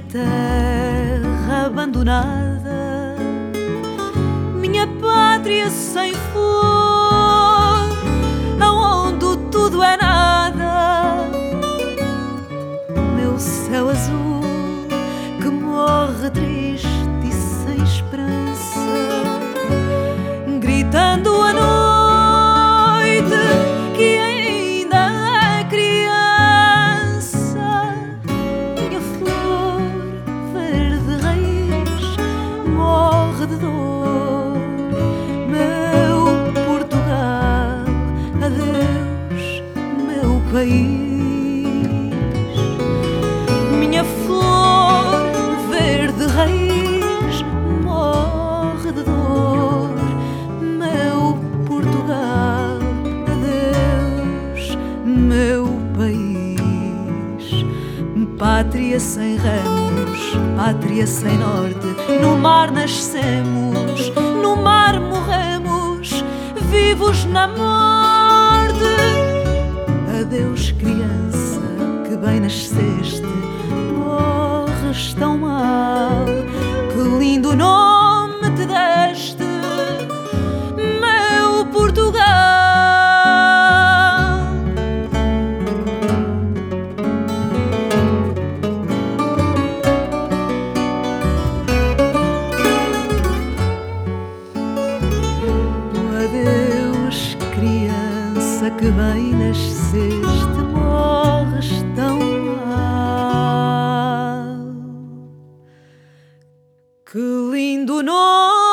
minha terra abandonada, minha pátria sem flor, aonde tudo é nada, meu céu azul que morre triste país. Minha flor verde raiz morre de dor, meu Portugal, adeus, meu país. Pátria sem remos, pátria sem norte, no mar nascemos, no mar morremos, vivos na morte. Adeus, criança, que bem nasceste, morres tão mal, criança, que bem nasceste, morres tão mal. Que lindo nome!